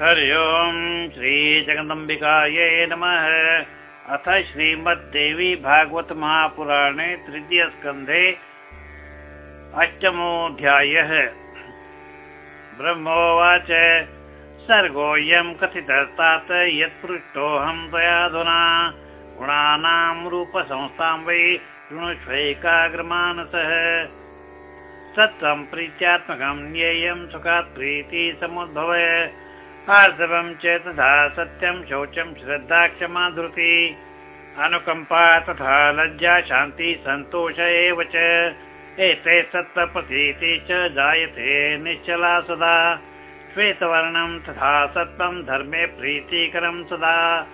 हरि ओम् श्रीजगदम्बिकायै नमः। अथ श्रीमद्देवी भागवत महापुराणे तृतीयस्कन्धे अष्टमोऽध्यायः। ब्रह्मोवाच यत्पृष्टोऽहं त्वयाधुना गुणानां रूपसंस्थां वै शृणुष्वैकाग्रमानसः सत्त्वं प्रीत्यात्मकं ज्ञेयं सुखात् प्रीति समुद्भव आर्धवं च तथा सत्यं शौचं श्रद्धा क्षमा धृति। अनुकम्पा तथा लज्जा शान्ति सन्तोष एव च। एते सत्त्वप्रतीति च जायते निश्चला सदा। श्वेतवर्णं तथा सत्त्वं धर्मे प्रीतिकरं सदा।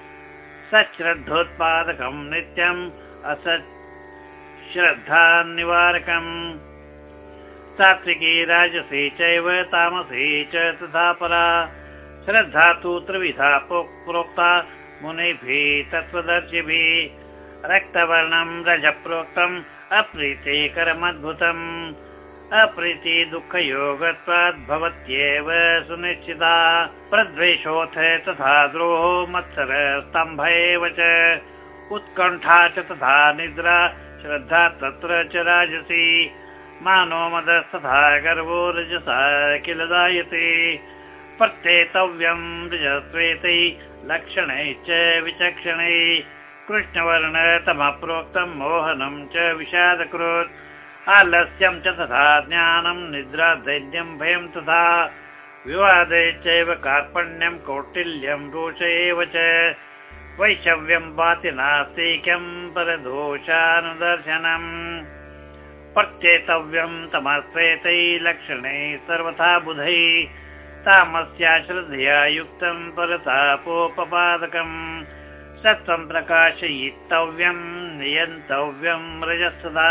सश्रद्धोत्पादकं नित्यम् असत् श्रद्धा निवारकम् सात्विकी राजसी चैव तामसी च तथा परा श्रद्धा तु त्रिविधा प्रोक्ता मुनिभिः तत्त्वदर्शिभिः रक्तवर्णं रजप्रोक्तम् अप्रीतिकरमद्भुतम्। अप्रीति दुःखयोगत्वाद् भवत्येव सुनिश्चिता। प्रद्वेषोऽथ तथा द्रोहो मत्सर स्तम्भ एव च। उत्कण्ठा च तथा निद्रा श्रद्धा तत्र च राजसी। मानो मदस्तथा गर्वो रजसा किल जायते प्रत्येतव्यं रजस्वेतै लक्षणैश्च विचक्षणै। कृष्णवर्णतमः प्रोक्तं मोहनं च विषादकृत् आलस्यं च तथा ज्ञानं निद्रा दैन्यं भयं तथा। विवादे चैव कार्पण्यं कौटिल्यं रोष एव च। वैशव्यं वाति नास्तिक्यं परदोषानुदर्शनम्। प्रत्येतव्यं तमस्वेतै लक्षणे सर्वथा बुधै तामस्या श्रद्धया युक्तं परतापोपपादकम् सत्त्वं प्रकाशयितव्यं नियन्तव्यं रजस्तदा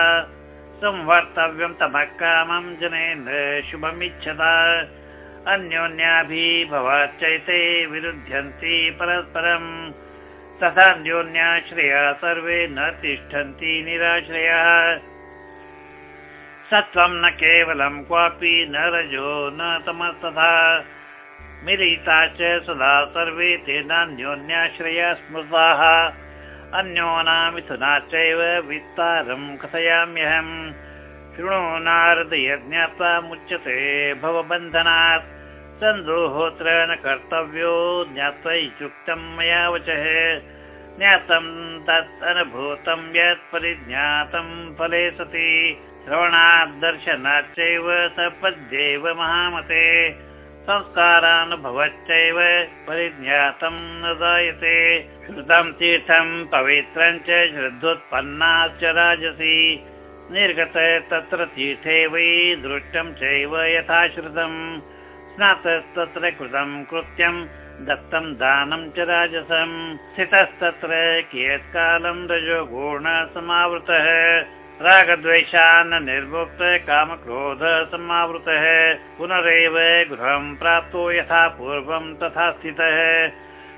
संवर्तव्यं तमः कामं जनेन शुभमिच्छता। अन्योन्याभिभवाच्चैते विरुध्यन्ति परस्परम् तथान्योन्याश्रया सर्वे न तिष्ठन्ति निराश्रयाः सत्त्वं न केवलं क्वापि न रजो न तमस्तथा। मिलिता च सदा सर्वे तेनान्योन्याश्रया स्मृताः। अन्योना चैव विस्तारं कथयाम्यहम्। शृणु नारद यज्ञात्वा मुच्यते भवबन्धनात्। सन्दोहोत्र न कर्तव्यो ज्ञात्वा इत्युक्तं मया वचः। ज्ञातं तत् अनुभूतं यत् परिज्ञातं फले सति श्रवणात् दर्शनाच्चैव सपद्यैव महामते संस्कारानुभवश्चैव परिज्ञातं न जायते। श्रुतं तीर्थं पवित्रं च श्रद्धोत्पन्नाश्च राजसी। निर्गत तत्र तीर्थे वै दृष्टं चैव यथा श्रुतं स्नातस्तत्र कृतं कृत्यं दत्तं दानं च राजसं। स्थितस्तत्र कियत्कालं रजोगुणसमावृतः रागद्वेषान् निर्मुक्त कामक्रोध समावृतः पुनरेव गृहं प्राप्तो यथा पूर्वं तथा स्थितः।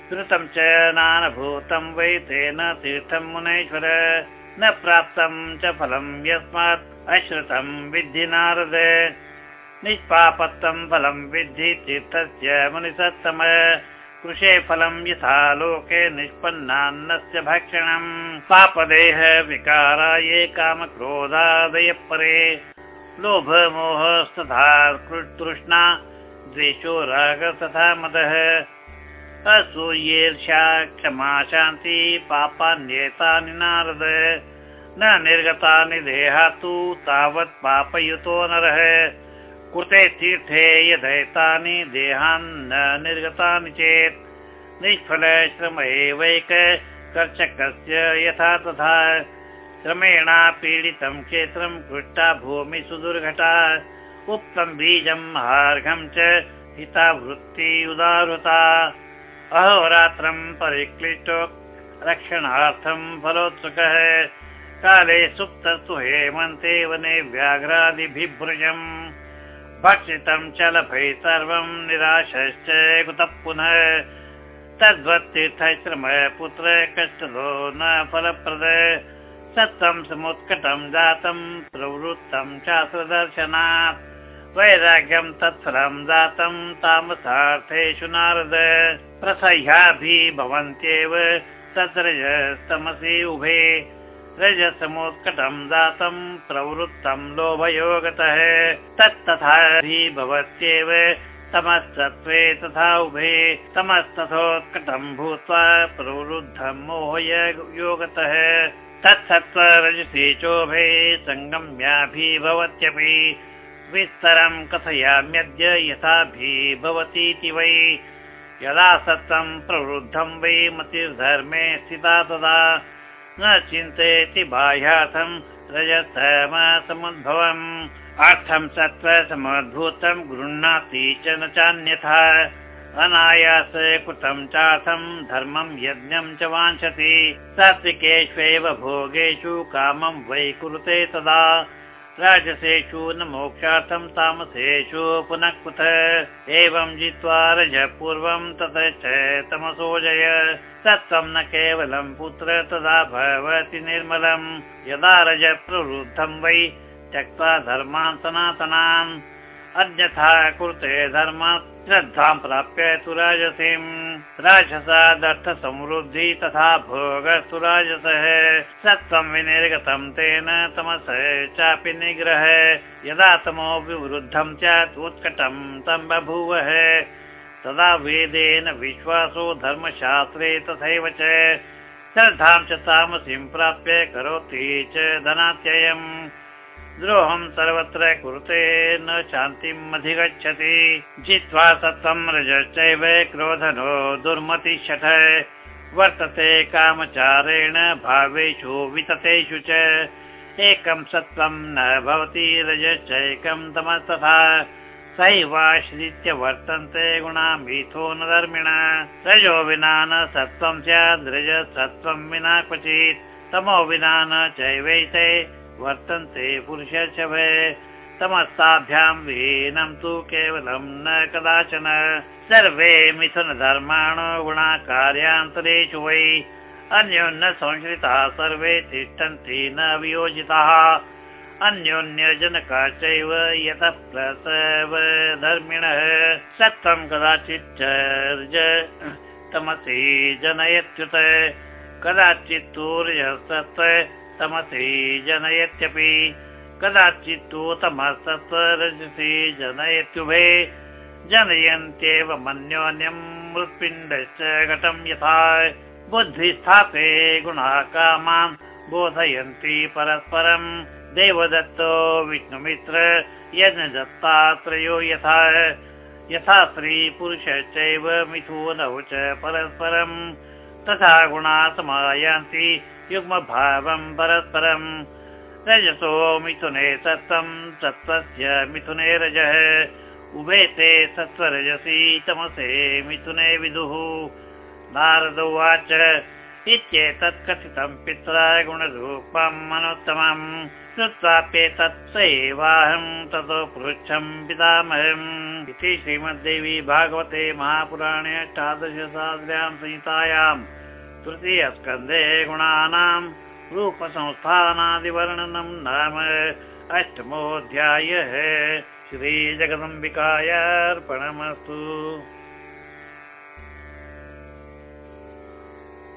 श्रुतं च नानुभूतं वै तेन तीर्थं मुनेश्वर। न प्राप्तं च फलं यस्मात् अश्रुतं विद्धि नारद। निष्पापत्तं फलं विद्धि तीर्थस्य मुनिसत्तम कृषे फलं यथा लोके निष्पन्नान्नस्य भक्षणम्। पापदेह विकाराय कामक्रोधादय परे। लोभमोहस्तथा तृष्णा द्वेषो राग तथा मदः। असूयेर्षा क्षमा शान्ति पापान्येतानि नारद। न निर्गतानि देहा तु तावत् पापयुतो नरः। कृते तीर्थे यदैतानि देहान् न निर्गतानि चेत् निष्फल श्रम एवैक कर्षकस्य यथा तथा। श्रमेणा पीडितं क्षेत्रं पृष्टा भूमि सुदुर्घटा उक्तं बीजं महार्घं च हिता वृत्ति उदाहृता अहोरात्रं परिक्लिष्टो रक्षणार्थं फलोत्सुकः। काले सुप्तस्तु हेमन्ते वने व्याघ्रादिभिभृजम् भक्षितं च लभै सर्वं निराशश्च कुतः पुनः तद्वत्तीर्थश्रम पुत्र कष्टदो न फलप्रद। सत्त्वं समुत्कटं जातं प्रवृत्तं शास्त्रदर्शनात्। वैराग्यं तत्फलं जातं तामसार्थेषु नारद। प्रसह्याभिः भवन्त्येव तद्रजस्तमसि उभे। रजसमोत्कटं जातं प्रवृत्तं लोभयोगतः। तत्तथा भवत्येव तमस्तत्त्वे तथा उभे तमस्तथोत्कटं भूत्वा प्रवृद्धं मोहय योगतः। तत्सत्त्वरजसि चोभे सङ्गम्याभिभवत्यपि विस्तरं कथयाम्यद्य यथाभिभवतीति वै। यदा सत्त्वं प्रवृद्धं वै मतिर्धर्मे स्थिता तदा। न चिन्तयति बाह्यार्थं रजस्तमसमुद्भवम् अर्थं सत्त्वसमद्भूतं गृह्णाति च न चान्यथा। अनायास कृतं चार्थं धर्मं यज्ञं च वाञ्छति। सात्विकेष्वेव भोगेषु कामं वै कुरुते तदा। राजसेषु न मोक्षार्थं तामसेषु पुनः कुत। एवं जित्वा रज पूर्वं तत च तमसोजय सत्त्वं न केवलं पुत्र तदा भवति निर्मलम्। यदा रज प्रवृद्धं वै त्यक्त्वा धर्मान् सनातनान् अन्यथा कुरुते धर्मात् श्रद्धां प्राप्य तु राजसीम् राजसादर्थ समृद्धि तथा भोग राजसः सत्त्वं विनिर्गतं तेन तमस चापि निग्रह। यदा तमो विवृद्धं स्यात् उत्कटं तं बभूवः। तदा वेदेन विश्वासो धर्मशास्त्रे तथैव च। श्रद्धां च तामसीं प्राप्य करोति च धनात्ययम् द्रोहं सर्वत्र कुरुते न शान्तिम् अधिगच्छति जित्वा सत्त्वं रजश्चैव क्रोधनो दुर्मतिशठ वर्तते कामचारेण भावेषु विततेषु च। एकं सत्त्वं न भवति रजश्चैकं तमस्तथा। सैवाश्रित्य वर्तन्ते गुणा मिथो न धर्मिण रजो विना न सत्त्वं स्याद् रज सत्त्वं विना क्वचित्। तमो विना न चैवैते वर्तन्ते पुरुषशभे तमस्ताभ्यां विहीनं तु केवलं न कदाचन। सर्वे मिथुनधर्माणो गुणाकार्यान्तरेषु वै अन्योन्य संश्रिताः सर्वे तिष्ठन्ति न वियोजिताः। अन्योन्यजनका चैव यतः प्रसव धर्मिणः। सत्त्वं कदाचित् तमसि जनयत्युत। कदाचित् तमसि जनयत्यपि कदाचित् तमसत्त्वरजसि जनयत्युभे। जनयन्त्येव मन्योन्यं मृत्पिण्डश्च घटं यथा। बुद्धिस्थापे गुणाः कामान् बोधयन्ति परस्परम् देवदत्तो विष्णुमित्र यज्ञदत्तात्रयो यथा। यथा स्त्रीपुरुषश्चैव मिथुनौ च परस्परम् तथा गुणा समायान्ति युग्मभावं परस्परम् रजसो मिथुने सत्त्वं सत्त्वस्य मिथुने रजः। उभे ते सत्त्वरजसि तमसे मिथुने विदुः। नारद उवाच इत्येतत् कथितं पित्रा गुणरूपम् अनुत्तमम् श्रुत्वाप्येतत् स एवाहं ततो पृच्छं पितामहम्। इति श्रीमद्देवी भागवते महापुराणे अष्टादशसहस्र्यां संहितायाम् तृतीयस्कन्धे गुणानां रूपसंस्थानादिवर्णनं नाम अष्टमोऽध्यायः श्रीजगदम्बिकायार्पणमस्तु